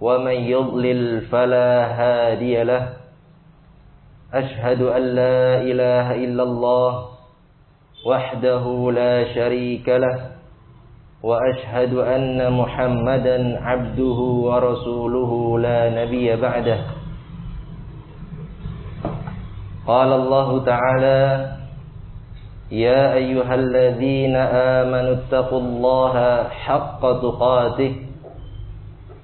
ومن يضلل فلا هادي له. أشهد أن لا إله إلا الله وحده لا شريك له. وأشهد أن محمدا عبده ورسوله لا نبي بعده. قال الله تعالى يا أيها الذين آمنوا اتقوا الله حق تقاته.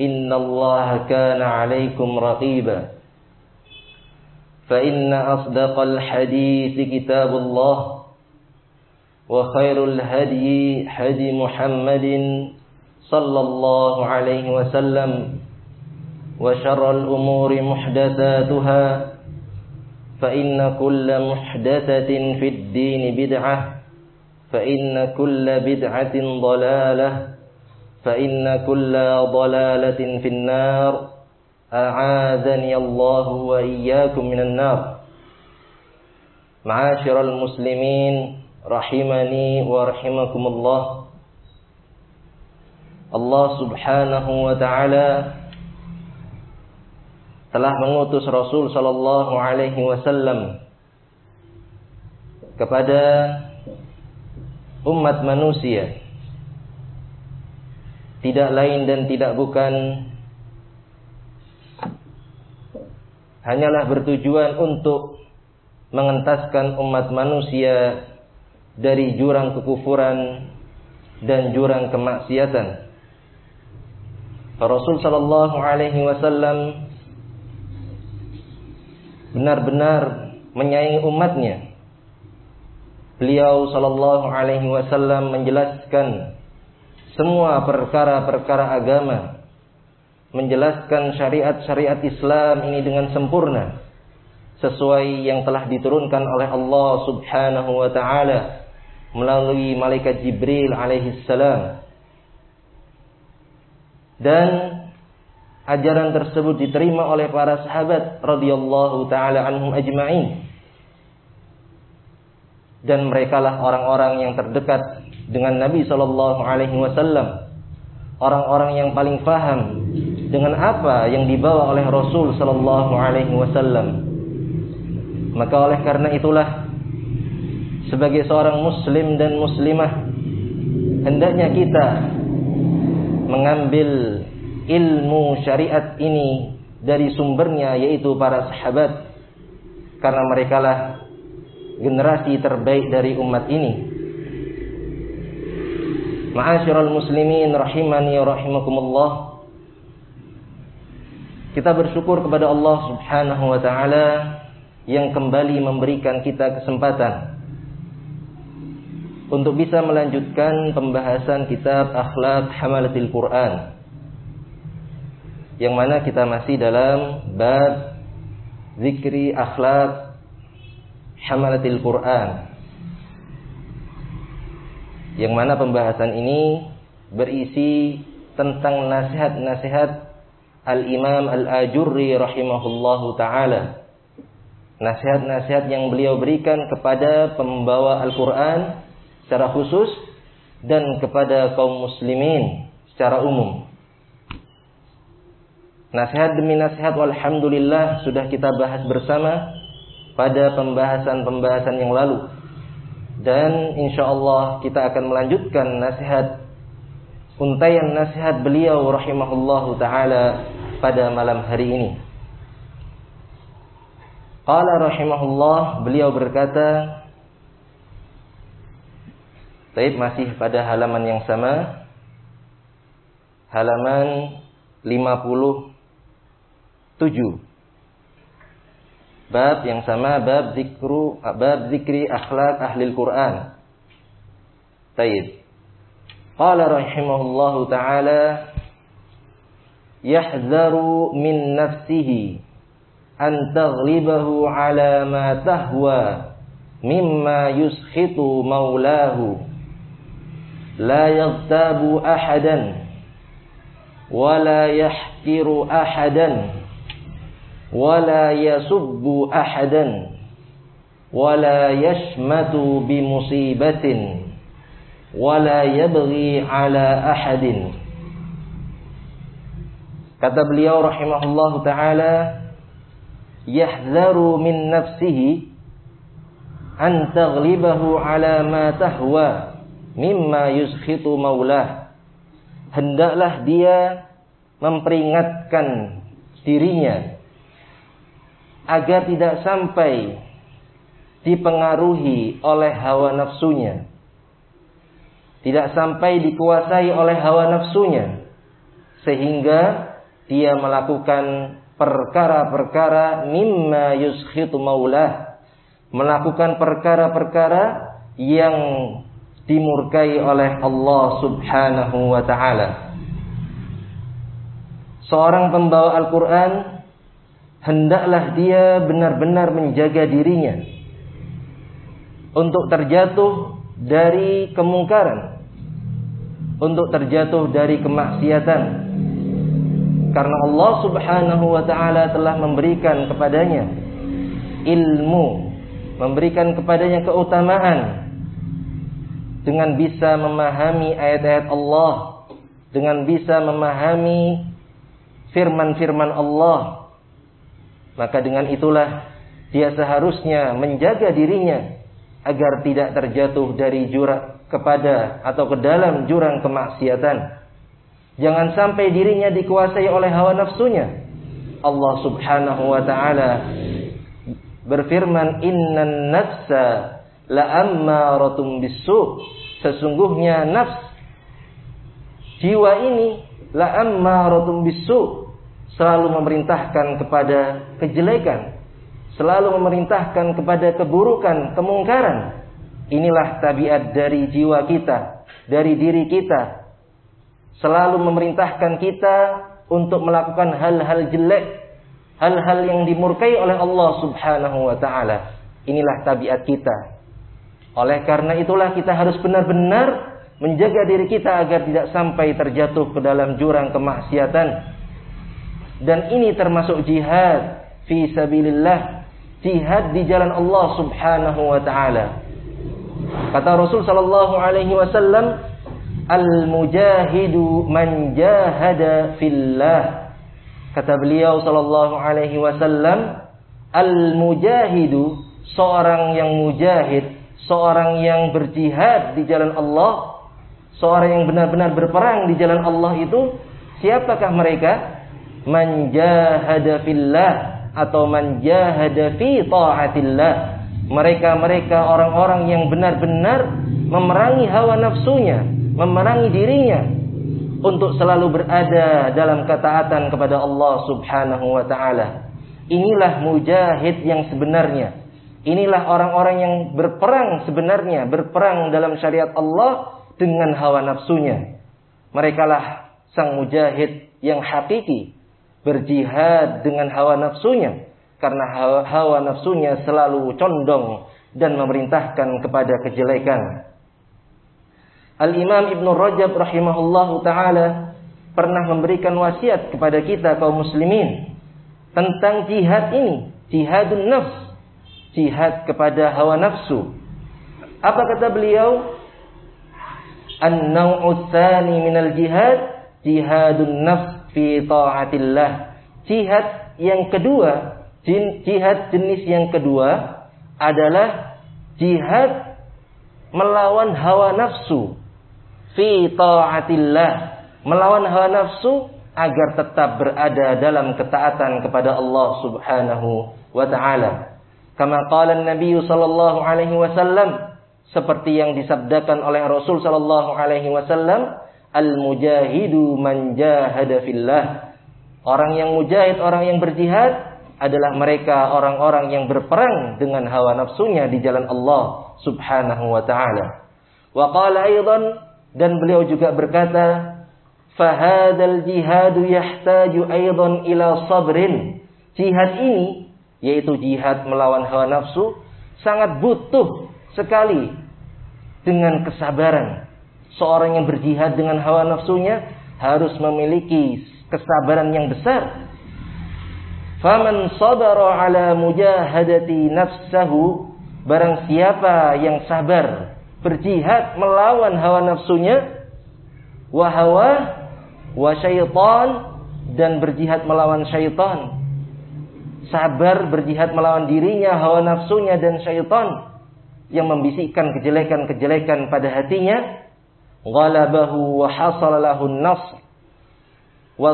إن الله كان عليكم رقيبا. فإن أصدق الحديث كتاب الله وخير الهدي هدي محمد صلى الله عليه وسلم وشر الأمور محدثاتها. فإن كل محدثة في الدين بدعة. فإن كل بدعة ضلالة. فإن كل ضلالة في النار. أعاذني الله وإياكم من النار. معاشر المسلمين رحمني ورحمكم الله. الله سبحانه وتعالى telah mengutus Rasul sallallahu alaihi wasallam kepada umat manusia. Tidak lain dan tidak bukan hanyalah bertujuan untuk mengentaskan umat manusia dari jurang kekufuran dan jurang kemaksiatan. Rasul sallallahu alaihi wasallam benar-benar menyayangi umatnya. Beliau sallallahu alaihi wasallam menjelaskan semua perkara-perkara agama, menjelaskan syariat-syariat Islam ini dengan sempurna sesuai yang telah diturunkan oleh Allah Subhanahu wa taala melalui malaikat Jibril alaihi salam. Dan ajaran tersebut diterima oleh para sahabat radhiyallahu taala anhum ajma'in. Dan merekalah orang-orang yang terdekat dengan Nabi sallallahu alaihi wasallam. Orang-orang yang paling faham dengan apa yang dibawa oleh Rasul sallallahu alaihi wasallam. Maka oleh karena itulah sebagai seorang muslim dan muslimah hendaknya kita mengambil ilmu syariat ini dari sumbernya yaitu para sahabat karena merekalah generasi terbaik dari umat ini. Ma'asyiral muslimin rahimani rahimakumullah. Kita bersyukur kepada Allah Subhanahu wa taala yang kembali memberikan kita kesempatan untuk bisa melanjutkan pembahasan kitab Akhlak Hamalatil Quran. Yang mana kita masih dalam bab zikri akhlak Hamalatil Quran. Yang mana pembahasan ini berisi tentang nasihat-nasihat Al-Imam Al-Ajurri rahimahullahu taala. Nasihat-nasihat yang beliau berikan kepada pembawa Al-Qur'an secara khusus dan kepada kaum muslimin secara umum. Nasihat demi nasihat walhamdulillah sudah kita bahas bersama pada pembahasan-pembahasan yang lalu. Dan insya Allah kita akan melanjutkan nasihat untayan nasihat beliau rahimahullahu taala pada malam hari ini. Qala rahimahullah, beliau berkata, Taib masih pada halaman yang sama. Halaman 57. Bab yang sama bab zikru bab zikri akhlak ahli Al-Qur'an. Taib. Qala rahimahullahu taala yahzaru min nafsihi an taghlibahu ala ma tahwa mimma yuskhitu maulahu لا يغتاب أحدا ولا يحكر أحدا wala yasubbu ahadan. Wala yashmatu bimusibatin. Wala yabghi ala ahadin. Kata beliau rahimahullah taala yahdharu min nafsihi an taghlibahu ala ma tahwa mimma yuskhitu maulah. Hendaklah dia memperingatkan dirinya agar tidak sampai dipengaruhi oleh hawa nafsunya tidak sampai dikuasai oleh hawa nafsunya sehingga dia melakukan perkara-perkara mimma yuskhitu maulah melakukan perkara-perkara yang dimurkai oleh Allah Subhanahu wa taala. Seorang pembawa Al-Qur'an hendaklah dia benar-benar menjaga dirinya untuk terjatuh dari kemungkaran, untuk terjatuh dari kemaksiatan. Karena Allah Subhanahu wa taala telah memberikan kepadanya ilmu, memberikan kepadanya keutamaan dengan bisa memahami ayat-ayat Allah, dengan bisa memahami firman-firman Allah, maka dengan itulah dia seharusnya menjaga dirinya agar tidak terjatuh dari jurang kepada atau ke dalam jurang kemaksiatan. Jangan sampai dirinya dikuasai oleh hawa nafsunya. Allah Subhanahu wa taala berfirman, "Innan nafsa la ammaratum bisu sesungguhnya nafs jiwa ini la ammaratum bisu selalu memerintahkan kepada kejelekan selalu memerintahkan kepada keburukan kemungkaran. Inilah tabiat dari jiwa kita dari diri kita. Selalu memerintahkan kita untuk melakukan hal-hal jelek hal-hal yang dimurkai oleh Allah Subhanahu wa taala. Inilah tabiat kita. Oleh karena itulah kita harus benar-benar menjaga diri kita agar tidak sampai terjatuh ke dalam jurang kemaksiatan. Dan ini termasuk jihad fi sabilillah, jihad di jalan Allah Subhanahu wa taala. Kata Rasul sallallahu alaihi wasallam, "Al-mujahidu man jahada fillah." Kata beliau sallallahu alaihi wasallam, "Al-mujahidu seorang yang mujahid seorang yang berjihad di jalan Allah, seorang yang benar-benar berperang di jalan Allah itu siapakah mereka? Manjahada fillah atau manjahada fi taatillah. Mereka-mereka orang-orang yang benar-benar memerangi hawa nafsunya, memerangi dirinya untuk selalu berada dalam ketaatan kepada Allah Subhanahu wa taala. Inilah mujahid yang sebenarnya Inilah orang-orang yang berperang sebenarnya, berperang dalam syariat Allah dengan hawa nafsunya. Mereka lah sang mujahid yang hakiki, berjihad dengan hawa nafsunya. Karena hawa, hawa nafsunya selalu condong dan memerintahkan kepada kejelekan. Al-Imam Ibn Rajab rahimahullahu taala pernah memberikan wasiat kepada kita kaum muslimin tentang jihad ini, jihadun nafs jihad kepada hawa nafsu. Apa kata beliau? An-naw'u tsani minal jihad jihadun nafs fi ta'atillah. Jihad yang kedua, jihad jenis yang kedua adalah jihad melawan hawa nafsu fi ta'atillah. Melawan hawa nafsu agar tetap berada dalam ketaatan kepada Allah Subhanahu wa taala. Kama qala Nabi sallallahu alaihi wasallam seperti yang disabdakan oleh Rasul sallallahu alaihi wasallam, al-mujahidu man jahada fillah. Orang yang mujahid, orang yang berjihad adalah mereka orang-orang yang berperang dengan hawa nafsunya di jalan Allah Subhanahu wa taala. Wa qala aidan dan beliau juga berkata, "Fahadal jihadu yahtaju aidan ila sabrin." Jihad ini yaitu jihad melawan hawa nafsu, sangat butuh sekali dengan kesabaran. Seorang yang berjihad dengan hawa nafsunya harus memiliki kesabaran yang besar. Faman sabara ala mujahadati nafsahu barang siapa yang sabar berjihad melawan hawa nafsunya wa hawa wa syaitan dan berjihad melawan syaitan sabar berjihad melawan dirinya, hawa nafsunya dan syaitan yang membisikkan kejelekan-kejelekan pada hatinya, ghalabahu wa hasala nasr wa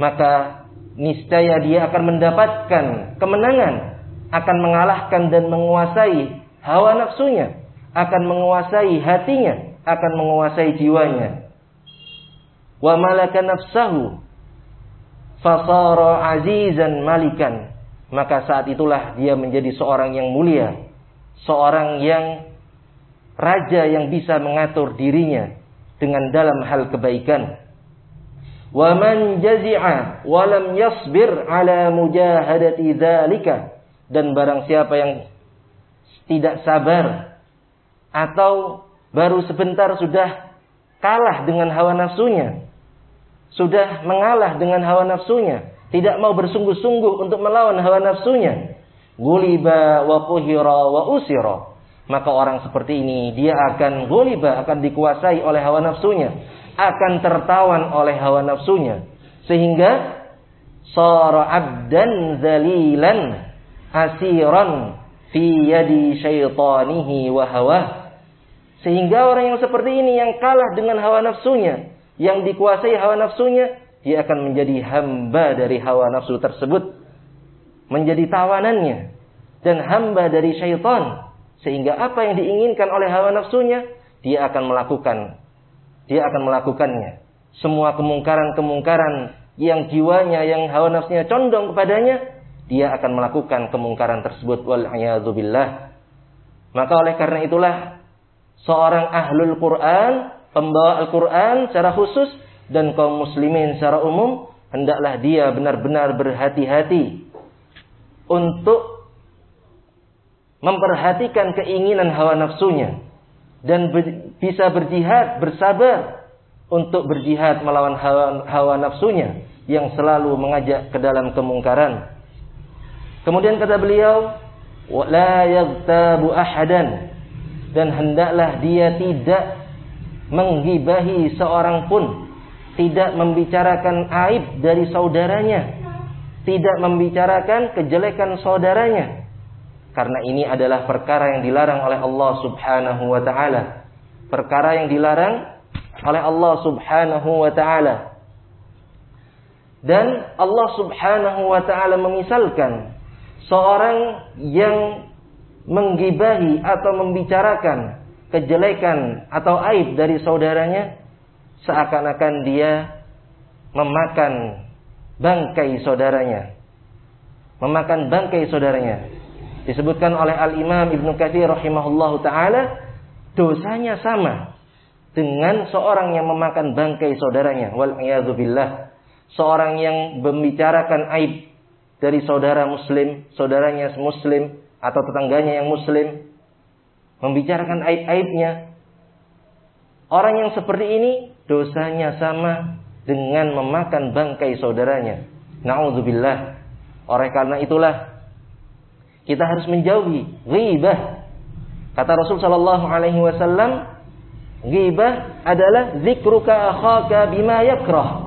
Maka niscaya dia akan mendapatkan kemenangan, akan mengalahkan dan menguasai hawa nafsunya, akan menguasai hatinya, akan menguasai jiwanya. Wa malaka nafsahu fasara azizan malikan maka saat itulah dia menjadi seorang yang mulia seorang yang raja yang bisa mengatur dirinya dengan dalam hal kebaikan wa man jazi'a wa lam yasbir ala mujahadati dzalika dan barang siapa yang tidak sabar atau baru sebentar sudah kalah dengan hawa nafsunya sudah mengalah dengan hawa nafsunya, tidak mau bersungguh-sungguh untuk melawan hawa nafsunya. Guliba wa kuhira wa usira. Maka orang seperti ini dia akan guliba, akan dikuasai oleh hawa nafsunya, akan tertawan oleh hawa nafsunya. Sehingga sara abdan zalilan asiran fi yadi syaitanihi wa hawa. Sehingga orang yang seperti ini yang kalah dengan hawa nafsunya, yang dikuasai hawa nafsunya, dia akan menjadi hamba dari hawa nafsu tersebut. Menjadi tawanannya. Dan hamba dari syaitan. Sehingga apa yang diinginkan oleh hawa nafsunya, dia akan melakukan. Dia akan melakukannya. Semua kemungkaran-kemungkaran yang jiwanya, yang hawa nafsunya condong kepadanya, dia akan melakukan kemungkaran tersebut. Wal'iyadzubillah. Maka oleh karena itulah, seorang ahlul Quran pembawa Al-Quran secara khusus dan kaum muslimin secara umum, hendaklah dia benar-benar berhati-hati untuk memperhatikan keinginan hawa nafsunya dan ber, bisa berjihad, bersabar untuk berjihad melawan hawa, hawa nafsunya yang selalu mengajak ke dalam kemungkaran. Kemudian kata beliau, la yaghtabu ahadan dan hendaklah dia tidak menggibahi seorang pun, tidak membicarakan aib dari saudaranya, tidak membicarakan kejelekan saudaranya. Karena ini adalah perkara yang dilarang oleh Allah Subhanahu wa taala. Perkara yang dilarang oleh Allah Subhanahu wa taala. Dan Allah Subhanahu wa taala memisalkan seorang yang menggibahi atau membicarakan kejelekan atau aib dari saudaranya seakan-akan dia memakan bangkai saudaranya. Memakan bangkai saudaranya. Disebutkan oleh Al-Imam Ibnu Katsir rahimahullahu taala dosanya sama dengan seorang yang memakan bangkai saudaranya. Wal billah. Seorang yang membicarakan aib dari saudara muslim, saudaranya muslim atau tetangganya yang muslim membicarakan aib-aibnya. Orang yang seperti ini dosanya sama dengan memakan bangkai saudaranya. Nauzubillah. Oleh karena itulah kita harus menjauhi ghibah. Kata Rasul sallallahu alaihi wasallam, ghibah adalah zikruka akhaka bima yakrah.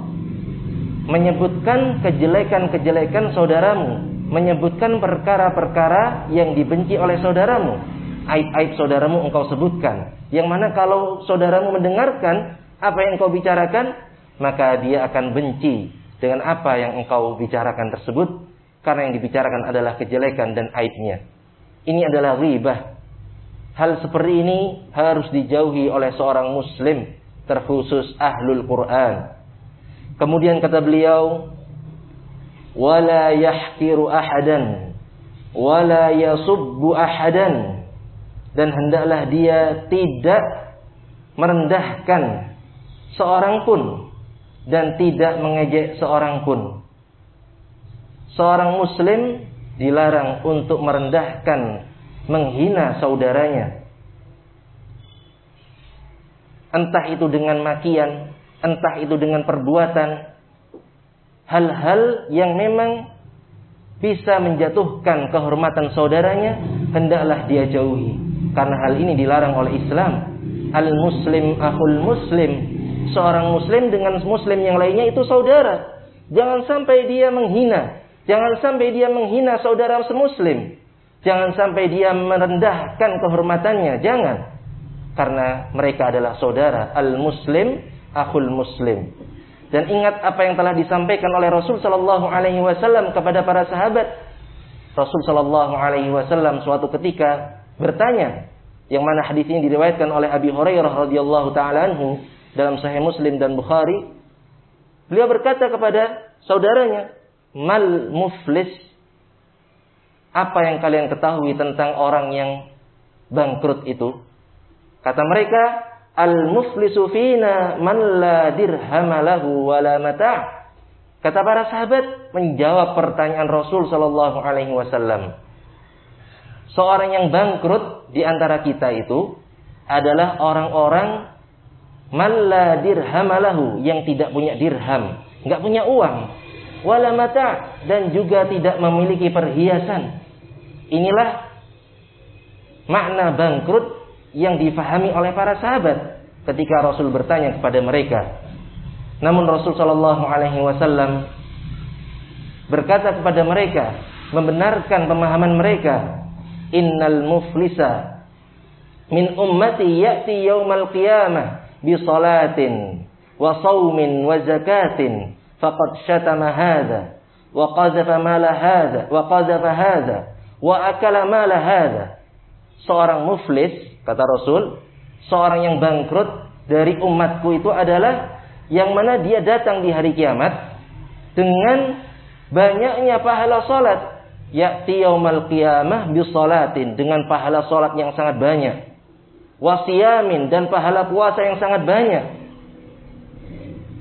Menyebutkan kejelekan-kejelekan saudaramu, menyebutkan perkara-perkara yang dibenci oleh saudaramu aib-aib saudaramu engkau sebutkan. Yang mana kalau saudaramu mendengarkan apa yang engkau bicarakan, maka dia akan benci dengan apa yang engkau bicarakan tersebut. Karena yang dibicarakan adalah kejelekan dan aibnya. Ini adalah ghibah. Hal seperti ini harus dijauhi oleh seorang muslim, terkhusus ahlul Quran. Kemudian kata beliau, "Wala yahkiru ahadan, wala yasubbu ahadan." Dan hendaklah dia tidak merendahkan seorang pun dan tidak mengejek seorang pun. Seorang muslim dilarang untuk merendahkan, menghina saudaranya. Entah itu dengan makian, entah itu dengan perbuatan, hal-hal yang memang bisa menjatuhkan kehormatan saudaranya, hendaklah dia jauhi. Karena hal ini dilarang oleh Islam. Al-Muslim ahul Muslim. Seorang Muslim dengan Muslim yang lainnya itu saudara. Jangan sampai dia menghina, Jangan sampai dia menghina saudara semuslim. Jangan sampai dia merendahkan kehormatannya. Jangan. Karena mereka adalah saudara. Al-muslim, akhul muslim. Dan ingat apa yang telah disampaikan oleh Rasul Sallallahu Alaihi Wasallam kepada para sahabat. Rasul Sallallahu Alaihi Wasallam suatu ketika bertanya, yang mana hadis ini diriwayatkan oleh Abi Hurairah radhiyallahu taala anhu dalam Sahih Muslim dan Bukhari. Beliau berkata kepada saudaranya, mal muflis. Apa yang kalian ketahui tentang orang yang bangkrut itu? Kata mereka al muflisu fina man la dirham lahu wala mata' kata para sahabat menjawab pertanyaan Rasul sallallahu alaihi wasallam seorang yang bangkrut di antara kita itu adalah orang-orang man la dirham yang tidak punya dirham, nggak punya uang wala mata dan juga tidak memiliki perhiasan. Inilah makna bangkrut yang difahami oleh para sahabat ketika Rasul bertanya kepada mereka. Namun Rasul Shallallahu Alaihi Wasallam berkata kepada mereka, membenarkan pemahaman mereka, Innal muflisa min ummati ya'ti yaumal qiyamah bi salatin wa saumin wa zakatin wa qazafa mala hadza wa qazafa hadza wa akala mala hadza seorang muflis kata Rasul seorang yang bangkrut dari umatku itu adalah yang mana dia datang di hari kiamat dengan banyaknya pahala salat. Ya'ti yaumal qiyamah bi salatin dengan pahala salat yang sangat banyak. Wasiyamin dan pahala puasa yang sangat banyak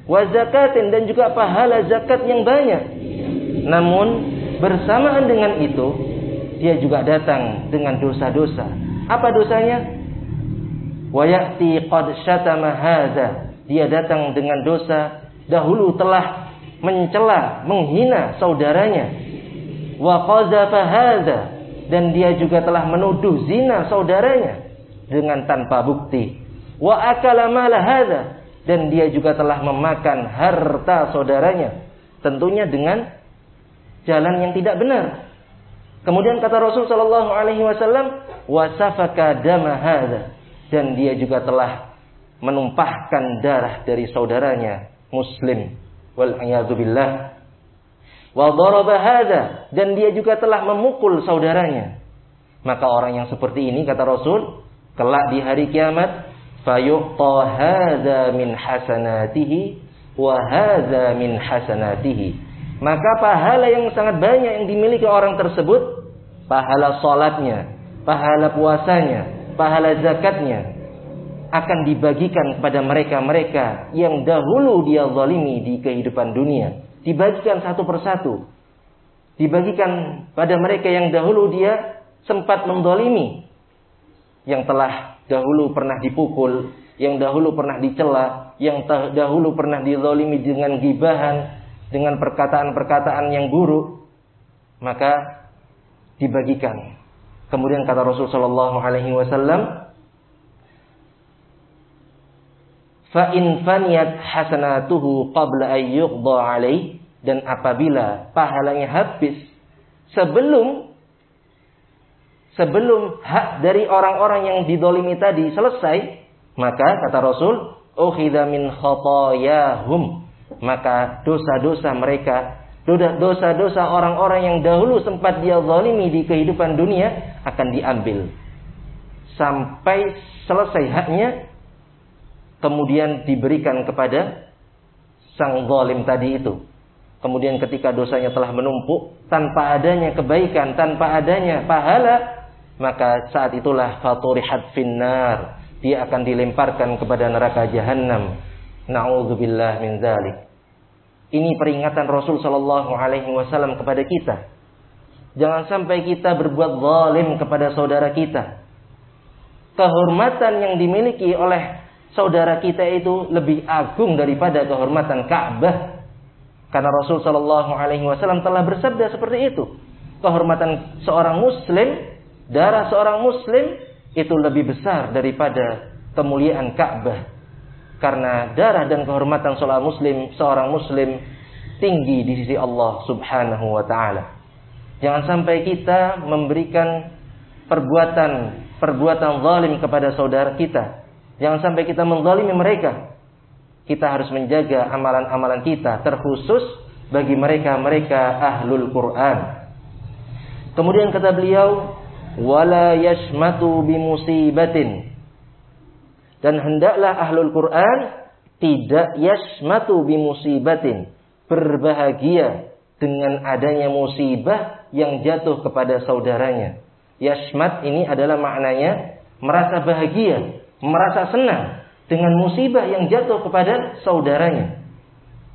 wa zakatin dan juga pahala zakat yang banyak. Namun bersamaan dengan itu dia juga datang dengan dosa-dosa. Apa dosanya? Wa ya'ti qad syatama hadza. Dia datang dengan dosa dahulu telah mencela, menghina saudaranya. Wa qazafa hadza dan dia juga telah menuduh zina saudaranya dengan tanpa bukti. Wa akala mala hadza dan dia juga telah memakan harta saudaranya. Tentunya dengan jalan yang tidak benar. Kemudian kata Rasul sallallahu alaihi wasallam wasafaka dan dia juga telah menumpahkan darah dari saudaranya muslim. Wal billah. Wa daraba dan dia juga telah memukul saudaranya. Maka orang yang seperti ini kata Rasul kelak di hari kiamat fayuqta hadza min hasanatihi wa hadza min hasanatihi. Maka pahala yang sangat banyak yang dimiliki orang tersebut pahala salatnya pahala puasanya pahala zakatnya akan dibagikan kepada mereka-mereka yang dahulu dia zalimi di kehidupan dunia. Dibagikan satu persatu. Dibagikan pada mereka yang dahulu dia sempat mendolimi yang telah dahulu pernah dipukul, yang dahulu pernah dicela, yang dahulu pernah dizalimi dengan gibahan, dengan perkataan-perkataan yang buruk, maka dibagikan. Kemudian kata Rasul Shallallahu Alaihi Wasallam, fa in faniyat hasanatuhu qabla ayyuqda alaih dan apabila pahalanya habis sebelum sebelum hak dari orang-orang yang didolimi tadi selesai, maka kata Rasul, min khotoyahum, maka dosa-dosa mereka dosa-dosa orang-orang yang dahulu sempat dia zalimi di kehidupan dunia akan diambil sampai selesai haknya kemudian diberikan kepada sang zalim tadi itu. Kemudian ketika dosanya telah menumpuk tanpa adanya kebaikan, tanpa adanya pahala, maka saat itulah faturihat finnar. Dia akan dilemparkan kepada neraka jahanam. Nauzubillah min dzalik. Ini peringatan Rasul sallallahu alaihi wasallam kepada kita. Jangan sampai kita berbuat zalim kepada saudara kita. Kehormatan yang dimiliki oleh saudara kita itu lebih agung daripada kehormatan Ka'bah. Karena Rasul Shallallahu Alaihi Wasallam telah bersabda seperti itu. Kehormatan seorang Muslim, darah seorang Muslim itu lebih besar daripada kemuliaan Ka'bah. Karena darah dan kehormatan seorang Muslim, seorang Muslim tinggi di sisi Allah Subhanahu Wa Taala. Jangan sampai kita memberikan perbuatan perbuatan zalim kepada saudara kita Jangan sampai kita menzalimi mereka. Kita harus menjaga amalan-amalan kita terkhusus bagi mereka-mereka ahlul Quran. Kemudian kata beliau, wala yashmatu bimusibatin. Dan hendaklah ahlul Quran tidak yashmatu bimusibatin, berbahagia dengan adanya musibah yang jatuh kepada saudaranya. Yashmat ini adalah maknanya merasa bahagia merasa senang dengan musibah yang jatuh kepada saudaranya.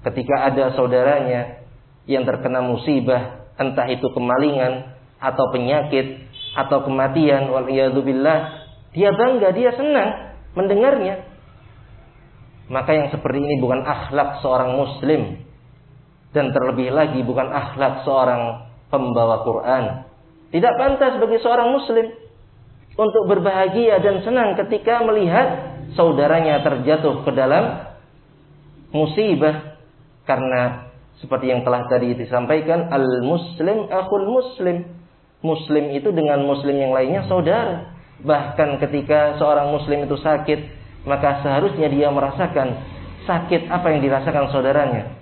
Ketika ada saudaranya yang terkena musibah, entah itu kemalingan atau penyakit atau kematian, waliyadzubillah, dia bangga, dia senang mendengarnya. Maka yang seperti ini bukan akhlak seorang muslim dan terlebih lagi bukan akhlak seorang pembawa Quran. Tidak pantas bagi seorang muslim untuk berbahagia dan senang ketika melihat saudaranya terjatuh ke dalam musibah karena seperti yang telah tadi disampaikan al muslim akhul muslim muslim itu dengan muslim yang lainnya saudara bahkan ketika seorang muslim itu sakit maka seharusnya dia merasakan sakit apa yang dirasakan saudaranya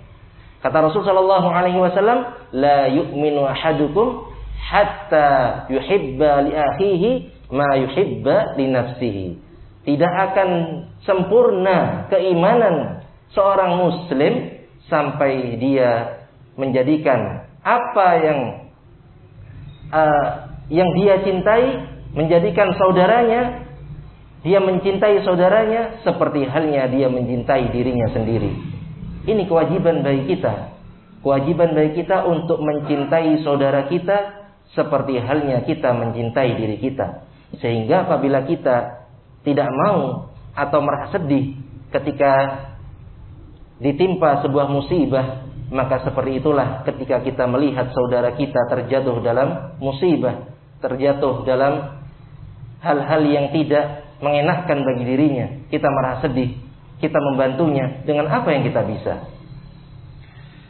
kata Rasul sallallahu alaihi wasallam la yu'minu ahadukum hatta yuhibba li akhihi ma nafsihi. Tidak akan sempurna keimanan seorang muslim sampai dia menjadikan apa yang uh, yang dia cintai menjadikan saudaranya dia mencintai saudaranya seperti halnya dia mencintai dirinya sendiri. Ini kewajiban bagi kita. Kewajiban bagi kita untuk mencintai saudara kita seperti halnya kita mencintai diri kita. Sehingga apabila kita tidak mau atau merasa sedih ketika ditimpa sebuah musibah, maka seperti itulah ketika kita melihat saudara kita terjatuh dalam musibah, terjatuh dalam hal-hal yang tidak mengenakkan bagi dirinya. Kita merasa sedih, kita membantunya dengan apa yang kita bisa.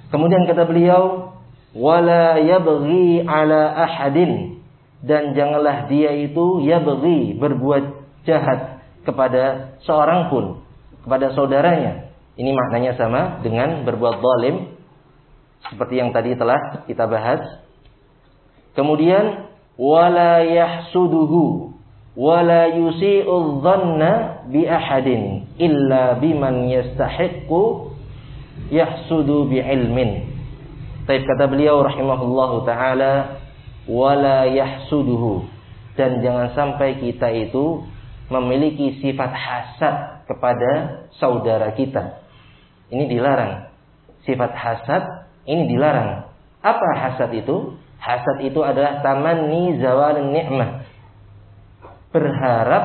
Kemudian kata beliau, wala yabghi ala ahadin dan janganlah dia itu ya bagi berbuat jahat kepada seorang pun kepada saudaranya. Ini maknanya sama dengan berbuat zalim seperti yang tadi telah kita bahas. Kemudian wala yahsuduhu wala yusi'u dhanna bi ahadin illa biman yastahiqqu yahsudu bi ilmin. Tapi kata beliau rahimahullahu taala wala yahsuduhu dan jangan sampai kita itu memiliki sifat hasad kepada saudara kita. Ini dilarang. Sifat hasad ini dilarang. Apa hasad itu? Hasad itu adalah tamanni zawal nikmah. Berharap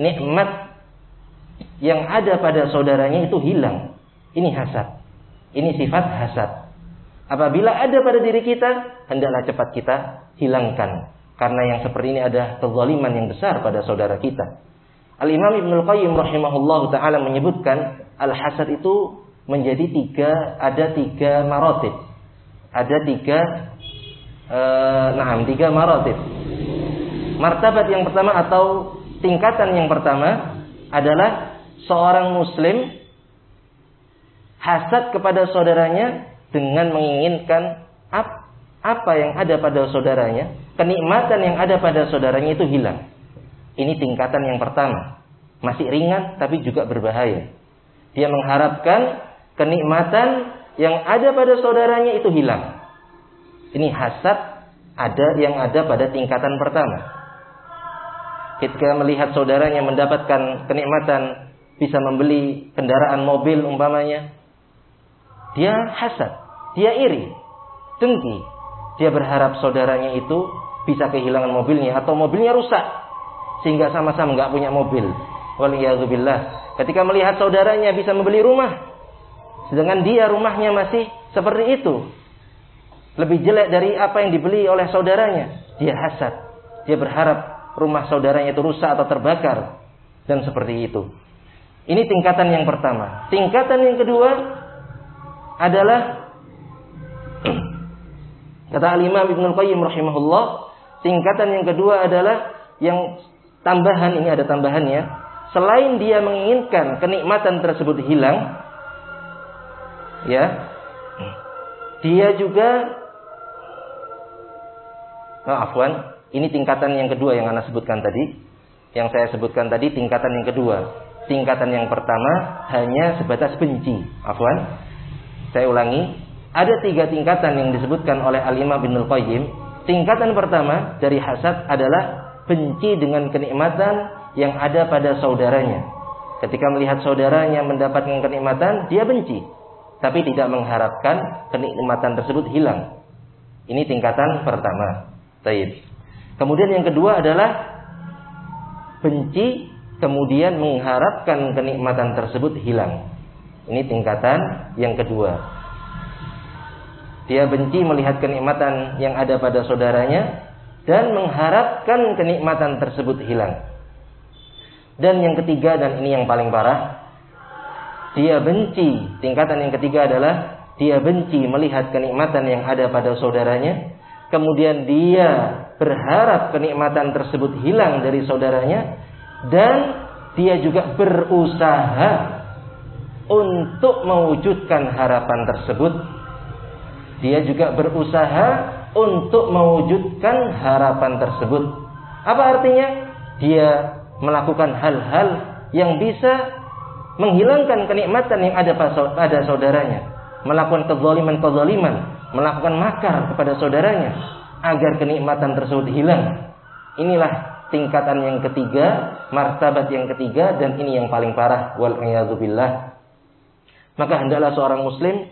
nikmat yang ada pada saudaranya itu hilang. Ini hasad. Ini sifat hasad. Apabila ada pada diri kita, hendaklah cepat kita hilangkan. Karena yang seperti ini ada kezaliman yang besar pada saudara kita. Al-Imam Ibn Al-Qayyim rahimahullah ta'ala menyebutkan al-hasad itu menjadi tiga, ada tiga marotib. Ada tiga, uh, nah, tiga marotib. Martabat yang pertama atau tingkatan yang pertama adalah seorang muslim hasad kepada saudaranya dengan menginginkan apa yang ada pada saudaranya, kenikmatan yang ada pada saudaranya itu hilang. Ini tingkatan yang pertama. Masih ringan tapi juga berbahaya. Dia mengharapkan kenikmatan yang ada pada saudaranya itu hilang. Ini hasad ada yang ada pada tingkatan pertama. Ketika melihat saudaranya mendapatkan kenikmatan bisa membeli kendaraan mobil umpamanya, dia hasad, dia iri, dengki. Dia berharap saudaranya itu bisa kehilangan mobilnya atau mobilnya rusak sehingga sama-sama nggak punya mobil. Waliyahzubillah. Ketika melihat saudaranya bisa membeli rumah, sedangkan dia rumahnya masih seperti itu, lebih jelek dari apa yang dibeli oleh saudaranya, dia hasad. Dia berharap rumah saudaranya itu rusak atau terbakar dan seperti itu. Ini tingkatan yang pertama. Tingkatan yang kedua adalah kata Al-Imam Ibnu Qayyim rahimahullah, tingkatan yang kedua adalah yang tambahan ini ada tambahannya. Selain dia menginginkan kenikmatan tersebut hilang, ya, dia juga oh, afwan, ini tingkatan yang kedua yang Anda sebutkan tadi. Yang saya sebutkan tadi tingkatan yang kedua tingkatan yang pertama hanya sebatas benci. Afwan. Saya ulangi, ada tiga tingkatan yang disebutkan oleh Al-Imam bin Al-Qayyim. Tingkatan pertama dari hasad adalah benci dengan kenikmatan yang ada pada saudaranya. Ketika melihat saudaranya mendapatkan kenikmatan, dia benci. Tapi tidak mengharapkan kenikmatan tersebut hilang. Ini tingkatan pertama. Taib. Kemudian yang kedua adalah benci kemudian mengharapkan kenikmatan tersebut hilang. Ini tingkatan yang kedua. Dia benci melihat kenikmatan yang ada pada saudaranya dan mengharapkan kenikmatan tersebut hilang. Dan yang ketiga dan ini yang paling parah, dia benci. Tingkatan yang ketiga adalah dia benci melihat kenikmatan yang ada pada saudaranya, kemudian dia berharap kenikmatan tersebut hilang dari saudaranya dan dia juga berusaha untuk mewujudkan harapan tersebut. Dia juga berusaha untuk mewujudkan harapan tersebut. Apa artinya? Dia melakukan hal-hal yang bisa menghilangkan kenikmatan yang ada pada saudaranya, melakukan kezaliman-kezaliman, melakukan makar kepada saudaranya agar kenikmatan tersebut hilang. Inilah tingkatan yang ketiga, martabat yang ketiga dan ini yang paling parah wal billah. Maka hendaklah seorang muslim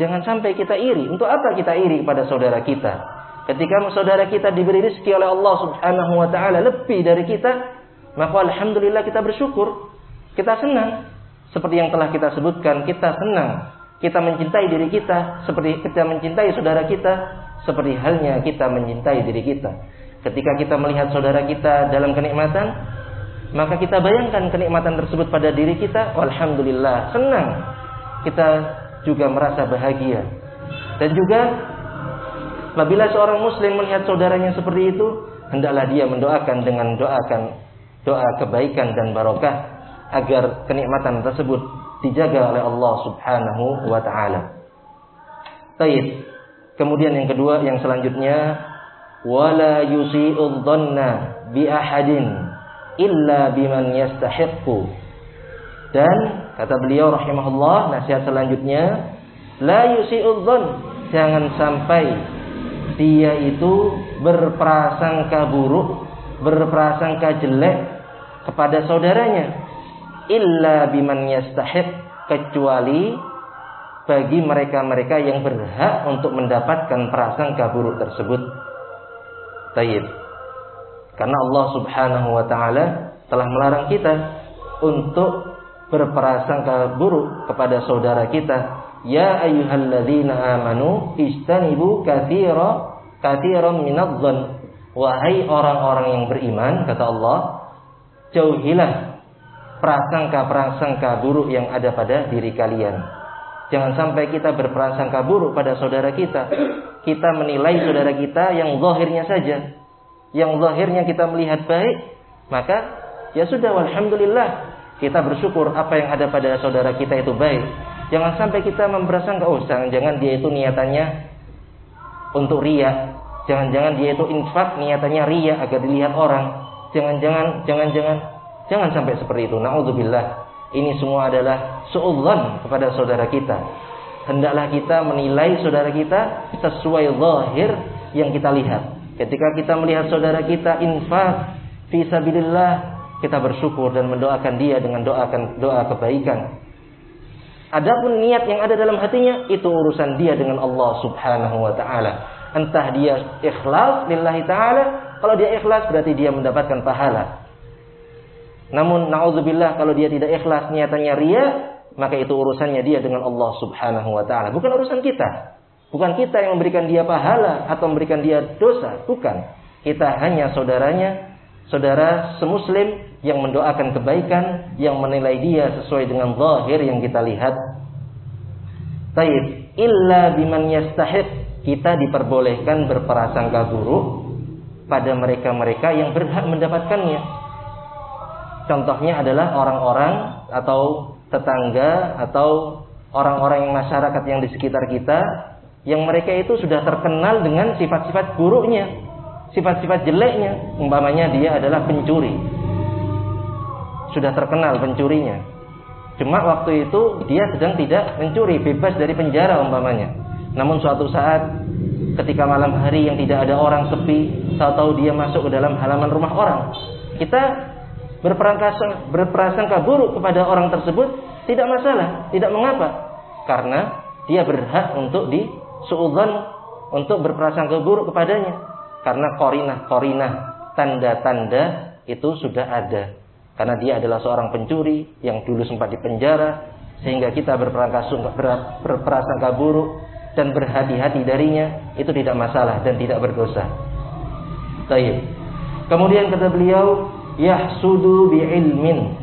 jangan sampai kita iri. Untuk apa kita iri pada saudara kita? Ketika saudara kita diberi rezeki oleh Allah Subhanahu wa taala lebih dari kita, maka alhamdulillah kita bersyukur. Kita senang. Seperti yang telah kita sebutkan, kita senang. Kita mencintai diri kita seperti kita mencintai saudara kita, seperti halnya kita mencintai diri kita. Ketika kita melihat saudara kita dalam kenikmatan, maka kita bayangkan kenikmatan tersebut pada diri kita, alhamdulillah, senang. Kita juga merasa bahagia. Dan juga apabila seorang muslim melihat saudaranya seperti itu, hendaklah dia mendoakan dengan doakan doa kebaikan dan barokah agar kenikmatan tersebut dijaga oleh Allah Subhanahu wa taala. Baik. Kemudian yang kedua, yang selanjutnya wala yusi'ud dhanna bi ahadin illa biman yastahiqqu. Dan kata beliau rahimahullah nasihat selanjutnya la yusi'ud dhann jangan sampai dia itu berprasangka buruk, berprasangka jelek kepada saudaranya illa biman yastahiq kecuali bagi mereka-mereka yang berhak untuk mendapatkan prasangka buruk tersebut. Tayyib. Karena Allah Subhanahu wa taala telah melarang kita untuk berprasangka buruk kepada saudara kita. Ya ayyuhalladzina amanu istanibu katsira katsiran minadh Wahai orang-orang yang beriman, kata Allah, jauhilah prasangka-prasangka buruk yang ada pada diri kalian. Jangan sampai kita berprasangka buruk pada saudara kita kita menilai saudara kita yang zahirnya saja. Yang zahirnya kita melihat baik, maka ya sudah alhamdulillah kita bersyukur apa yang ada pada saudara kita itu baik. Jangan sampai kita memperasangka oh jangan-jangan dia itu niatannya untuk ria. Jangan-jangan dia itu infak niatannya ria agar dilihat orang. Jangan-jangan jangan-jangan jangan sampai seperti itu. Nauzubillah. Ini semua adalah suudzon kepada saudara kita. Hendaklah kita menilai saudara kita sesuai zahir yang kita lihat. Ketika kita melihat saudara kita infak fi sabilillah, kita bersyukur dan mendoakan dia dengan doakan doa kebaikan. Adapun niat yang ada dalam hatinya itu urusan dia dengan Allah Subhanahu wa taala. Entah dia ikhlas lillahi taala, kalau dia ikhlas berarti dia mendapatkan pahala. Namun naudzubillah kalau dia tidak ikhlas niatannya ria, maka itu urusannya dia dengan Allah Subhanahu wa taala, bukan urusan kita. Bukan kita yang memberikan dia pahala atau memberikan dia dosa, bukan. Kita hanya saudaranya, saudara semuslim yang mendoakan kebaikan, yang menilai dia sesuai dengan zahir yang kita lihat. Taib, illa biman yastahiq, kita diperbolehkan berprasangka buruk pada mereka-mereka yang berhak mendapatkannya. Contohnya adalah orang-orang atau tetangga atau orang-orang yang masyarakat yang di sekitar kita yang mereka itu sudah terkenal dengan sifat-sifat buruknya, sifat-sifat jeleknya. Umpamanya dia adalah pencuri. Sudah terkenal pencurinya. Cuma waktu itu dia sedang tidak mencuri, bebas dari penjara umpamanya. Namun suatu saat ketika malam hari yang tidak ada orang sepi, tahu-tahu dia masuk ke dalam halaman rumah orang. Kita berprasangka, buruk kepada orang tersebut tidak masalah, tidak mengapa. Karena dia berhak untuk di suudzon untuk berprasangka buruk kepadanya karena korinah-korinah tanda-tanda itu sudah ada karena dia adalah seorang pencuri yang dulu sempat dipenjara sehingga kita berprasangka, berprasangka buruk dan berhati-hati darinya itu tidak masalah dan tidak berdosa. Taib. Kemudian kata beliau yahsudu bi ilmin.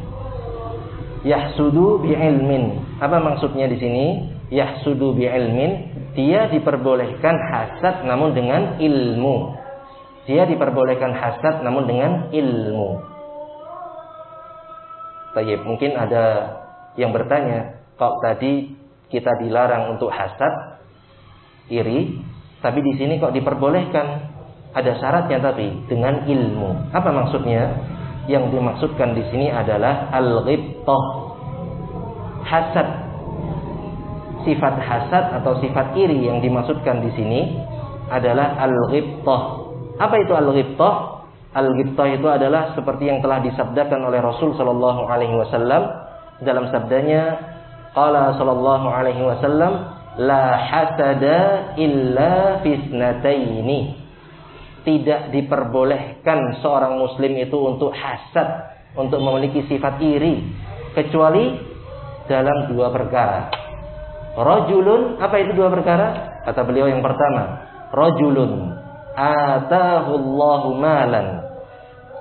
Yahsudu bi ilmin. Apa maksudnya di sini? Yahsudu bi ilmin dia diperbolehkan hasad namun dengan ilmu. Dia diperbolehkan hasad namun dengan ilmu. Tayyip, mungkin ada yang bertanya, kok tadi kita dilarang untuk hasad, iri, tapi di sini kok diperbolehkan? Ada syaratnya tapi dengan ilmu. Apa maksudnya? Yang dimaksudkan di sini adalah al-ghibtah. Hasad sifat hasad atau sifat iri yang dimaksudkan di sini adalah al-ghibtah. Apa itu al-ghibtah? Al-ghibtah itu adalah seperti yang telah disabdakan oleh Rasul sallallahu alaihi wasallam dalam sabdanya qala sallallahu alaihi wasallam la hasada illa fisnataini. Tidak diperbolehkan seorang muslim itu untuk hasad, untuk memiliki sifat iri kecuali dalam dua perkara. Rajulun, apa itu dua perkara? Kata beliau yang pertama, rajulun atahullahu malan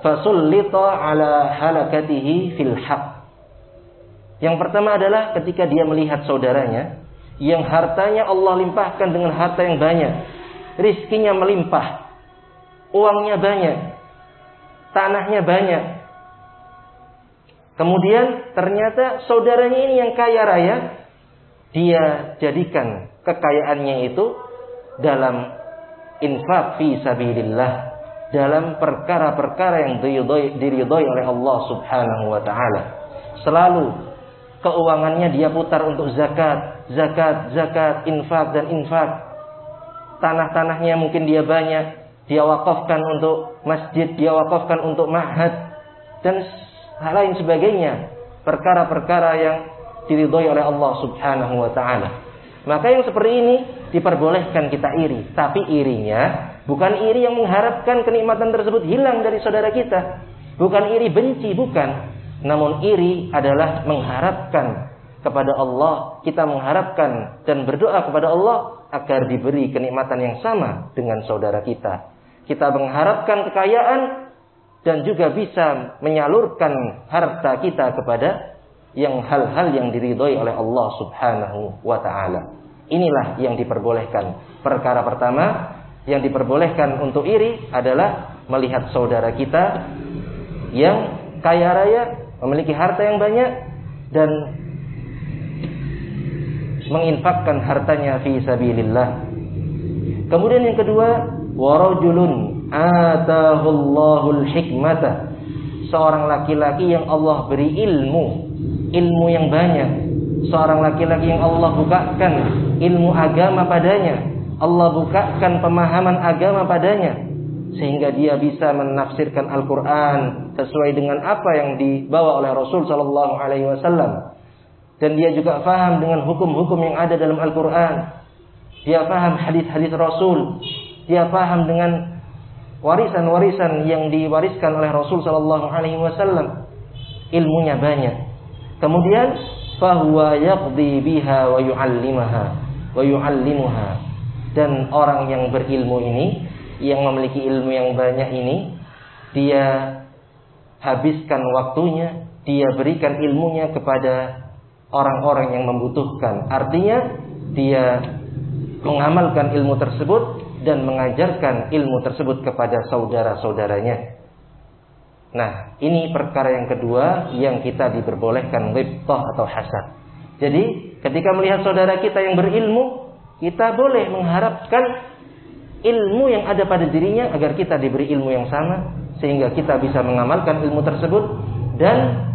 fasullita ala halakatihi fil haq. Yang pertama adalah ketika dia melihat saudaranya yang hartanya Allah limpahkan dengan harta yang banyak, rizkinya melimpah, uangnya banyak, tanahnya banyak. Kemudian ternyata saudaranya ini yang kaya raya, dia jadikan kekayaannya itu dalam infak fi sabilillah dalam perkara-perkara yang diridhoi oleh Allah Subhanahu wa taala. Selalu keuangannya dia putar untuk zakat, zakat, zakat, infak dan infak. Tanah-tanahnya mungkin dia banyak, dia wakafkan untuk masjid, dia wakafkan untuk ma'had dan hal lain sebagainya. Perkara-perkara yang diridhoi oleh Allah Subhanahu wa taala. Maka yang seperti ini diperbolehkan kita iri, tapi irinya bukan iri yang mengharapkan kenikmatan tersebut hilang dari saudara kita. Bukan iri benci, bukan. Namun iri adalah mengharapkan kepada Allah, kita mengharapkan dan berdoa kepada Allah agar diberi kenikmatan yang sama dengan saudara kita. Kita mengharapkan kekayaan dan juga bisa menyalurkan harta kita kepada yang hal-hal yang diridhoi oleh Allah Subhanahu wa taala. Inilah yang diperbolehkan. Perkara pertama yang diperbolehkan untuk iri adalah melihat saudara kita yang kaya raya, memiliki harta yang banyak dan menginfakkan hartanya fi sabilillah. Kemudian yang kedua, warajulun atahullahul hikmata. Seorang laki-laki yang Allah beri ilmu, ilmu yang banyak. Seorang laki-laki yang Allah bukakan ilmu agama padanya. Allah bukakan pemahaman agama padanya sehingga dia bisa menafsirkan Al-Qur'an sesuai dengan apa yang dibawa oleh Rasul sallallahu alaihi wasallam. Dan dia juga faham dengan hukum-hukum yang ada dalam Al-Qur'an. Dia faham hadis-hadis Rasul. Dia faham dengan warisan-warisan yang diwariskan oleh Rasul sallallahu alaihi wasallam. Ilmunya banyak. Kemudian fahuwa yaqdi biha wa yu'allimaha wa yu'allimuha. Dan orang yang berilmu ini, yang memiliki ilmu yang banyak ini, dia habiskan waktunya, dia berikan ilmunya kepada orang-orang yang membutuhkan. Artinya, dia mengamalkan ilmu tersebut dan mengajarkan ilmu tersebut kepada saudara-saudaranya. Nah, ini perkara yang kedua yang kita diperbolehkan ghibtah atau hasad. Jadi, ketika melihat saudara kita yang berilmu, kita boleh mengharapkan ilmu yang ada pada dirinya agar kita diberi ilmu yang sama sehingga kita bisa mengamalkan ilmu tersebut dan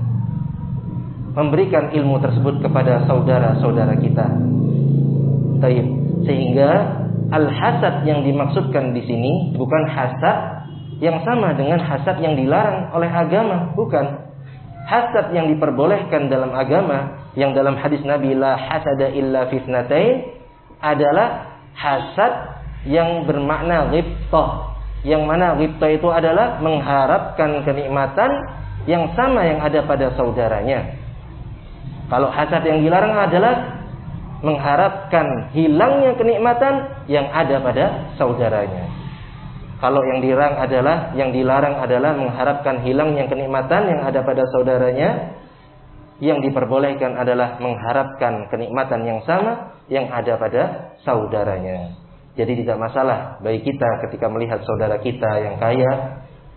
memberikan ilmu tersebut kepada saudara-saudara kita. Sehingga al-hasad yang dimaksudkan di sini bukan hasad yang sama dengan hasad yang dilarang oleh agama, bukan. Hasad yang diperbolehkan dalam agama yang dalam hadis Nabi la hasada illa fitnatain adalah hasad yang bermakna ghibtah. Yang mana ghibtah itu adalah mengharapkan kenikmatan yang sama yang ada pada saudaranya. Kalau hasad yang dilarang adalah mengharapkan hilangnya kenikmatan yang ada pada saudaranya. Kalau yang dilarang adalah yang dilarang adalah mengharapkan hilangnya kenikmatan yang ada pada saudaranya. Yang diperbolehkan adalah mengharapkan kenikmatan yang sama yang ada pada saudaranya. Jadi tidak masalah bagi kita ketika melihat saudara kita yang kaya,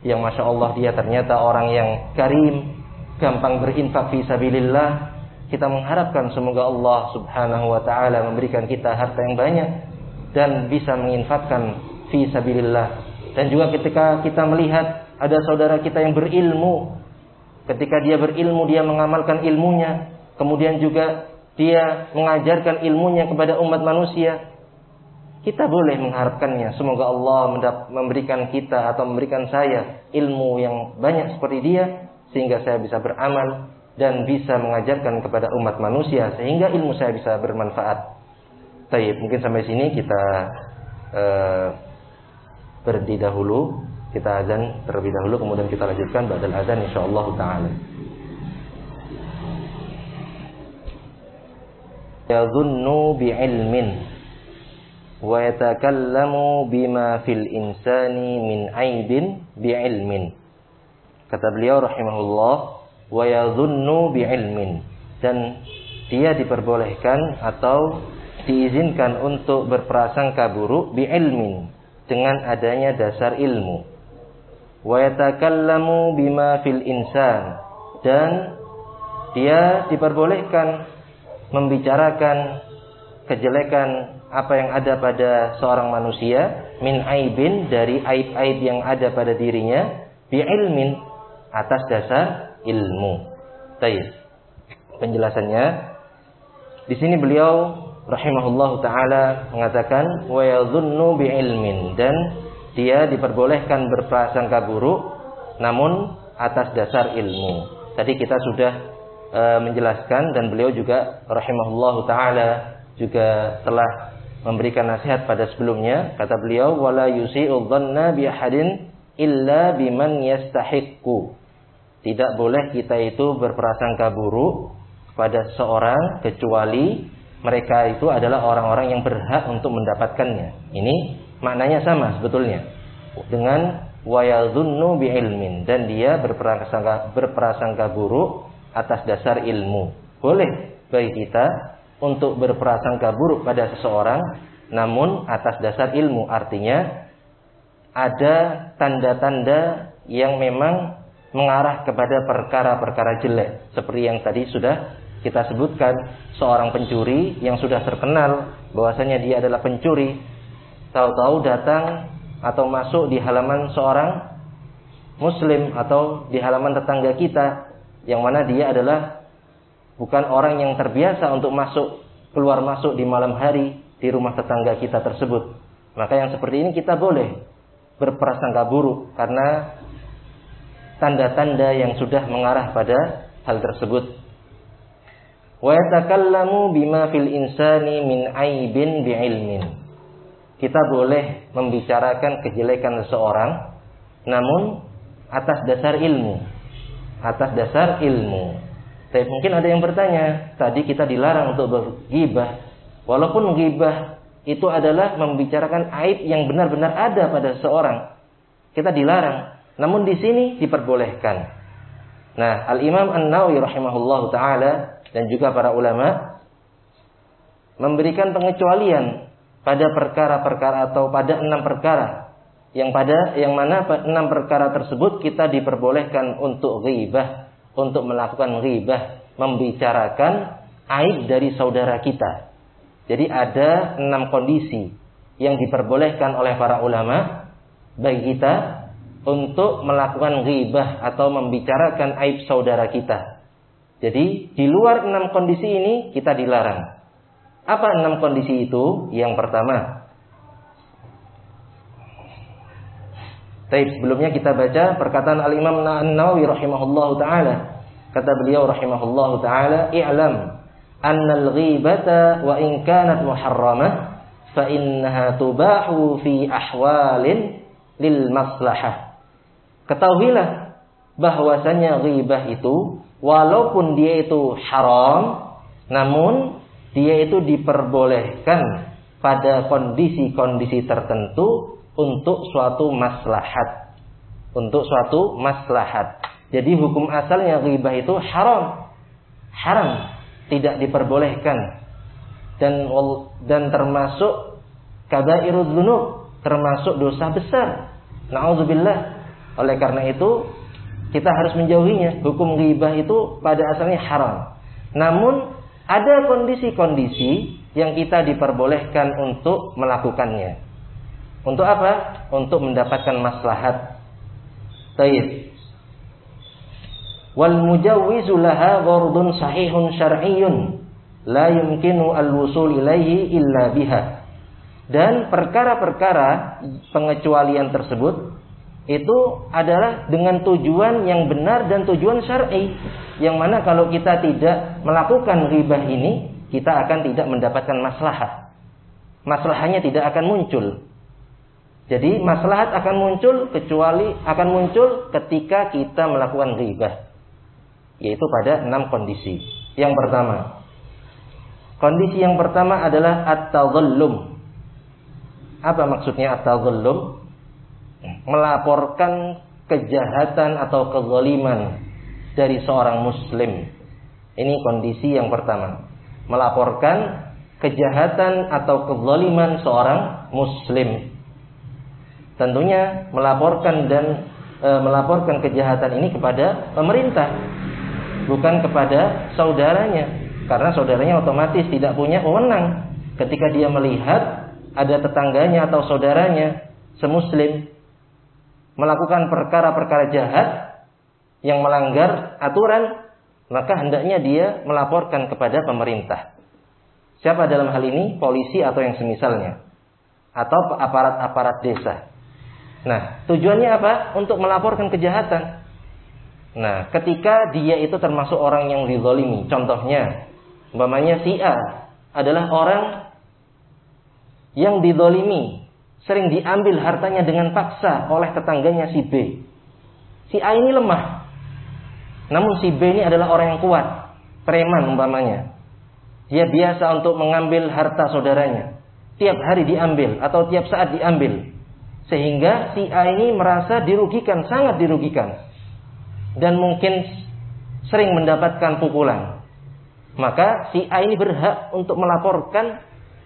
yang masya Allah dia ternyata orang yang karim, gampang berinfak fi sabilillah, kita mengharapkan semoga Allah Subhanahu wa taala memberikan kita harta yang banyak dan bisa menginfakkan fi sabilillah. Dan juga ketika kita melihat ada saudara kita yang berilmu, ketika dia berilmu dia mengamalkan ilmunya, kemudian juga dia mengajarkan ilmunya kepada umat manusia, kita boleh mengharapkannya. Semoga Allah memberikan kita atau memberikan saya ilmu yang banyak seperti dia sehingga saya bisa beramal dan bisa mengajarkan kepada umat manusia sehingga ilmu saya bisa bermanfaat. Taib, mungkin sampai sini kita uh, berhenti dahulu, kita azan terlebih dahulu kemudian kita lanjutkan badal azan insyaallah taala. Yadhunnu bi'ilmin wa yatakallamu bima fil insani min aibin bi'ilmin. Kata beliau rahimahullah wa yadhunnu bi'ilmin. Dan dia diperbolehkan atau diizinkan untuk berprasangka buruk bi'ilmin dengan adanya dasar ilmu. Wa bima fil insan. Dan dia diperbolehkan membicarakan kejelekan apa yang ada pada seorang manusia min aibin dari aib-aib yang ada pada dirinya bi'ilmin atas dasar ilmu. Baik. Penjelasannya di sini beliau rahimahullahu taala mengatakan wa yadhunnu bi'ilmin dan dia diperbolehkan berprasangka buruk namun atas dasar ilmu. Tadi kita sudah e, menjelaskan dan beliau juga rahimahullahu taala juga telah memberikan nasihat pada sebelumnya kata beliau wala yusi'u dhanna bi ahadin illa biman yastahiqqu tidak boleh kita itu berprasangka buruk kepada seorang kecuali mereka itu adalah orang-orang yang berhak untuk mendapatkannya. Ini maknanya sama sebetulnya dengan wayadhunnu bi'ilmin dan dia berprasangka berprasangka buruk atas dasar ilmu. Boleh bagi kita untuk berprasangka buruk pada seseorang namun atas dasar ilmu artinya ada tanda-tanda yang memang mengarah kepada perkara-perkara jelek seperti yang tadi sudah kita sebutkan seorang pencuri yang sudah terkenal bahwasanya dia adalah pencuri, tahu-tahu datang atau masuk di halaman seorang muslim atau di halaman tetangga kita yang mana dia adalah bukan orang yang terbiasa untuk masuk keluar masuk di malam hari di rumah tetangga kita tersebut. Maka yang seperti ini kita boleh berprasangka buruk karena tanda-tanda yang sudah mengarah pada hal tersebut. Wa yatakallamu bima fil insani min aibin bi'ilmin. Kita boleh membicarakan kejelekan seseorang namun atas dasar ilmu. Atas dasar ilmu. Tapi mungkin ada yang bertanya, tadi kita dilarang untuk bergibah. Walaupun gibah itu adalah membicarakan aib yang benar-benar ada pada seseorang. Kita dilarang, namun di sini diperbolehkan. Nah, Al-Imam An-Nawawi rahimahullahu taala dan juga para ulama memberikan pengecualian pada perkara-perkara atau pada enam perkara yang pada yang mana enam perkara tersebut kita diperbolehkan untuk ghibah, untuk melakukan ghibah, membicarakan aib dari saudara kita. Jadi ada enam kondisi yang diperbolehkan oleh para ulama bagi kita untuk melakukan ghibah atau membicarakan aib saudara kita. Jadi di luar enam kondisi ini kita dilarang. Apa enam kondisi itu? Yang pertama, Tapi sebelumnya kita baca perkataan Al-Imam An-Nawawi rahimahullahu taala. Kata beliau rahimahullahu taala, "I'lam anna al-ghibata wa in kanat muharramah fa innaha tubahu fi ahwalin lil maslahah." Ketahuilah bahwasanya ghibah itu walaupun dia itu haram namun dia itu diperbolehkan pada kondisi-kondisi tertentu untuk suatu maslahat. Untuk suatu maslahat. Jadi hukum asalnya ghibah itu haram. Haram, tidak diperbolehkan. Dan dan termasuk kabairud dzunub, termasuk dosa besar. Nauzubillah. Oleh karena itu kita harus menjauhinya. Hukum ghibah itu pada asalnya haram. Namun ada kondisi-kondisi yang kita diperbolehkan untuk melakukannya. Untuk apa? Untuk mendapatkan maslahat. Taib. Wal mujawwizu laha ghardun sahihun syar'iyyun la yumkinu al-wusul ilaihi illa biha. Dan perkara-perkara pengecualian tersebut itu adalah dengan tujuan yang benar dan tujuan syar'i yang mana kalau kita tidak melakukan ribah ini kita akan tidak mendapatkan maslahat masalahnya tidak akan muncul jadi maslahat akan muncul kecuali akan muncul ketika kita melakukan ghibah. Yaitu pada enam kondisi. Yang pertama, kondisi yang pertama adalah at-tadhallum. Apa maksudnya at-tadhallum? Melaporkan kejahatan atau kezaliman dari seorang muslim. Ini kondisi yang pertama. Melaporkan kejahatan atau kezaliman seorang muslim tentunya melaporkan dan e, melaporkan kejahatan ini kepada pemerintah bukan kepada saudaranya karena saudaranya otomatis tidak punya wewenang ketika dia melihat ada tetangganya atau saudaranya semuslim melakukan perkara-perkara jahat yang melanggar aturan maka hendaknya dia melaporkan kepada pemerintah siapa dalam hal ini polisi atau yang semisalnya atau aparat-aparat desa Nah, tujuannya apa? Untuk melaporkan kejahatan. Nah, ketika dia itu termasuk orang yang dizolimi, contohnya, umpamanya si A adalah orang yang dizolimi, sering diambil hartanya dengan paksa oleh tetangganya si B. Si A ini lemah, namun si B ini adalah orang yang kuat, preman umpamanya. Dia biasa untuk mengambil harta saudaranya. Tiap hari diambil atau tiap saat diambil. Sehingga si A ini merasa dirugikan, sangat dirugikan. Dan mungkin sering mendapatkan pukulan. Maka si A ini berhak untuk melaporkan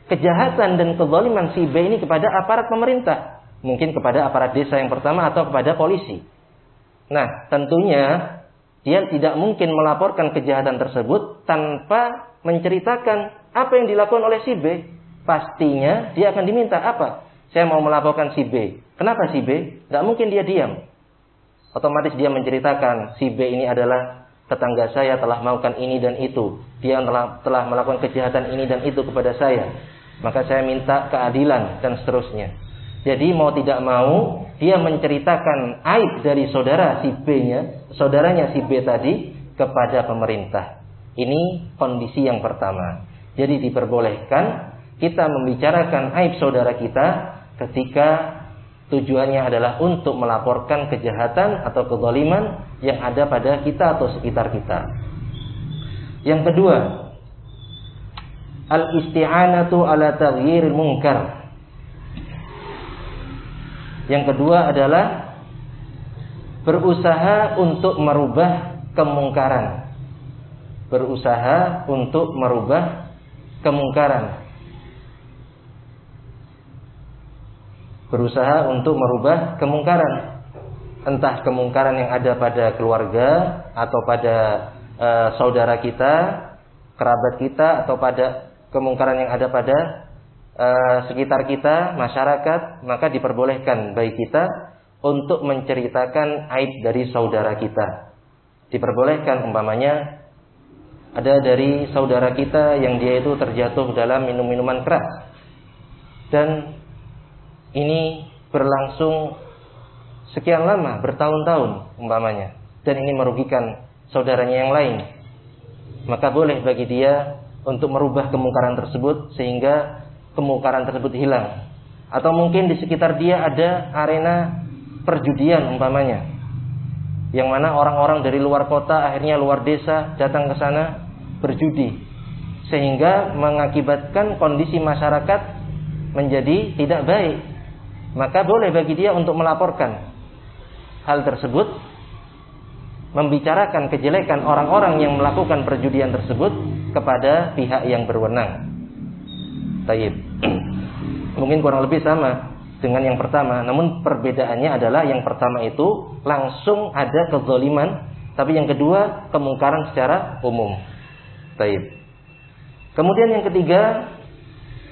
kejahatan dan kezaliman si B ini kepada aparat pemerintah. Mungkin kepada aparat desa yang pertama atau kepada polisi. Nah, tentunya Dia tidak mungkin melaporkan kejahatan tersebut tanpa menceritakan apa yang dilakukan oleh si B. Pastinya dia akan diminta apa? Saya mau melaporkan si B. Kenapa si B? Tidak mungkin dia diam. Otomatis dia menceritakan si B ini adalah tetangga saya telah melakukan ini dan itu. Dia telah, telah melakukan kejahatan ini dan itu kepada saya. Maka saya minta keadilan dan seterusnya. Jadi mau tidak mau dia menceritakan aib dari saudara si B-nya, saudaranya si B tadi kepada pemerintah. Ini kondisi yang pertama. Jadi diperbolehkan kita membicarakan aib saudara kita ketika tujuannya adalah untuk melaporkan kejahatan atau kezaliman yang ada pada kita atau sekitar kita. Yang kedua, al-isti'anatu ala taghyiril munkar. Yang kedua adalah berusaha untuk merubah kemungkaran. Berusaha untuk merubah kemungkaran. berusaha untuk merubah kemungkaran. Entah kemungkaran yang ada pada keluarga atau pada e, saudara kita, kerabat kita atau pada kemungkaran yang ada pada e, sekitar kita, masyarakat, maka diperbolehkan bagi kita untuk menceritakan aib dari saudara kita. Diperbolehkan umpamanya ada dari saudara kita yang dia itu terjatuh dalam minum-minuman keras. Dan ini berlangsung sekian lama, bertahun-tahun umpamanya, dan ini merugikan saudaranya yang lain, maka boleh bagi dia untuk merubah kemungkaran tersebut sehingga kemungkaran tersebut hilang. Atau mungkin di sekitar dia ada arena perjudian umpamanya, yang mana orang-orang dari luar kota akhirnya luar desa datang ke sana berjudi, sehingga mengakibatkan kondisi masyarakat menjadi tidak baik maka boleh bagi dia untuk melaporkan hal tersebut, membicarakan kejelekan orang-orang yang melakukan perjudian tersebut kepada pihak yang berwenang. Taib. Mungkin kurang lebih sama dengan yang pertama, namun perbedaannya adalah yang pertama itu langsung ada kezaliman, tapi yang kedua kemungkaran secara umum. Taib. Kemudian yang ketiga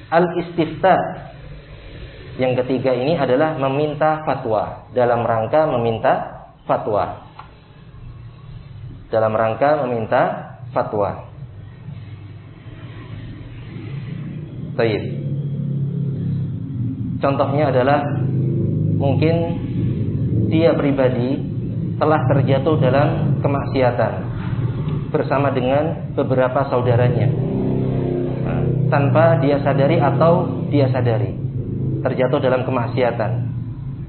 al-istifta yang ketiga ini adalah meminta fatwa dalam rangka meminta fatwa. Dalam rangka meminta fatwa. Baik. Contohnya adalah mungkin dia pribadi telah terjatuh dalam kemaksiatan bersama dengan beberapa saudaranya nah, tanpa dia sadari atau dia sadari terjatuh dalam kemaksiatan.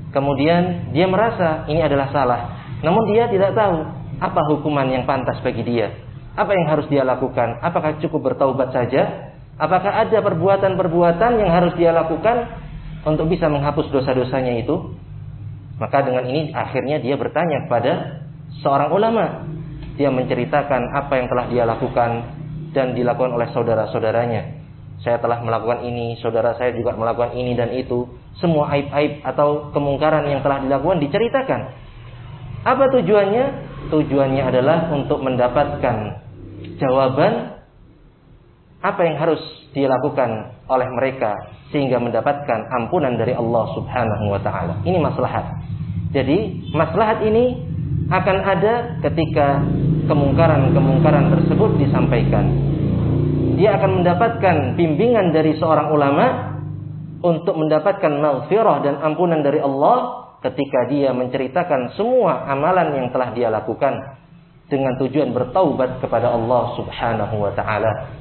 Kemudian dia merasa ini adalah salah, namun dia tidak tahu apa hukuman yang pantas bagi dia. Apa yang harus dia lakukan? Apakah cukup bertaubat saja? Apakah ada perbuatan-perbuatan yang harus dia lakukan untuk bisa menghapus dosa-dosanya itu? Maka dengan ini akhirnya dia bertanya kepada seorang ulama. Dia menceritakan apa yang telah dia lakukan dan dilakukan oleh saudara-saudaranya saya telah melakukan ini, saudara saya juga melakukan ini dan itu. Semua aib-aib atau kemungkaran yang telah dilakukan diceritakan. Apa tujuannya? Tujuannya adalah untuk mendapatkan jawaban apa yang harus dilakukan oleh mereka sehingga mendapatkan ampunan dari Allah Subhanahu wa taala. Ini maslahat. Jadi, maslahat ini akan ada ketika kemungkaran-kemungkaran tersebut disampaikan dia akan mendapatkan bimbingan dari seorang ulama untuk mendapatkan maghfirah dan ampunan dari Allah ketika dia menceritakan semua amalan yang telah dia lakukan dengan tujuan bertaubat kepada Allah Subhanahu wa taala.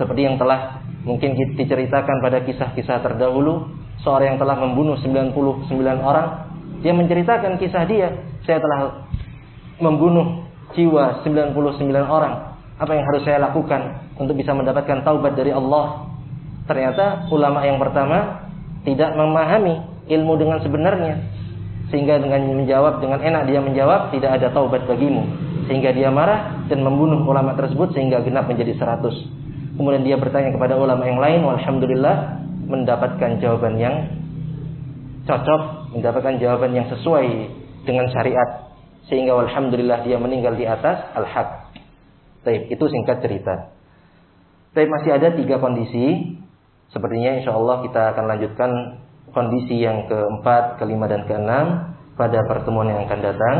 Seperti yang telah mungkin diceritakan pada kisah-kisah terdahulu, seorang yang telah membunuh 99 orang, dia menceritakan kisah dia, saya telah membunuh jiwa 99 orang apa yang harus saya lakukan untuk bisa mendapatkan taubat dari Allah? Ternyata ulama yang pertama tidak memahami ilmu dengan sebenarnya. Sehingga dengan menjawab dengan enak dia menjawab tidak ada taubat bagimu. Sehingga dia marah dan membunuh ulama tersebut sehingga genap menjadi 100. Kemudian dia bertanya kepada ulama yang lain, alhamdulillah mendapatkan jawaban yang cocok, mendapatkan jawaban yang sesuai dengan syariat sehingga alhamdulillah dia meninggal di atas al-haq. Baik, itu singkat cerita. Tapi masih ada tiga kondisi. Sepertinya insya Allah kita akan lanjutkan kondisi yang keempat, kelima, dan keenam pada pertemuan yang akan datang.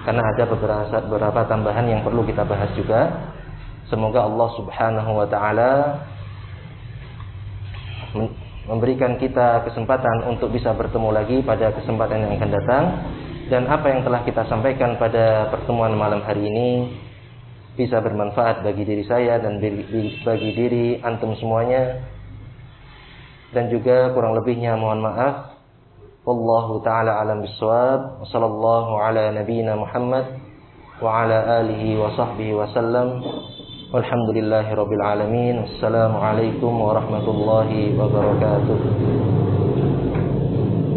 Karena ada beberapa, beberapa tambahan yang perlu kita bahas juga. Semoga Allah subhanahu wa ta'ala memberikan kita kesempatan untuk bisa bertemu lagi pada kesempatan yang akan datang dan apa yang telah kita sampaikan pada pertemuan malam hari ini bisa bermanfaat bagi diri saya dan bagi diri antum semuanya dan juga kurang lebihnya mohon maaf. Wallahu taala alam bisawab. Sallallahu ala nabiyyina Muhammad wa ala alihi wa sahbihi wasallam walhamdulillahi rabbil alamin. Assalamu alaikum warahmatullahi wabarakatuh